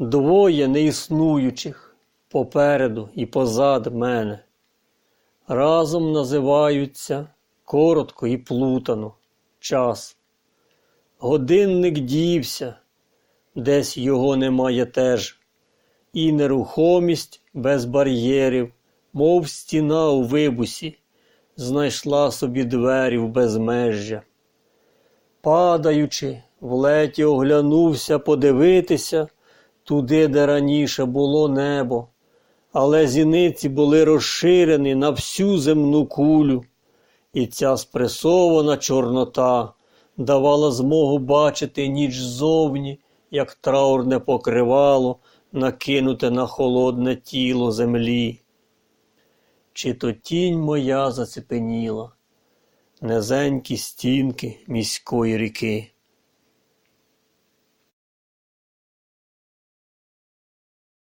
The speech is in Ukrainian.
двоє неіснуючих попереду і позад мене. Разом називаються коротко і плутано час. Годинник дівся, десь його немає теж, і нерухомість без бар'єрів, мов стіна у вибусі, знайшла собі двері в безмежжя. Падаючи, в леті оглянувся подивитися туди, де раніше було небо, але зіниці були розширені на всю земну кулю, і ця спресована чорнота давала змогу бачити ніч ззовні, як траурне покривало, накинуте на холодне тіло землі. Чи то тінь моя зацепеніла, низенькі стінки міської ріки.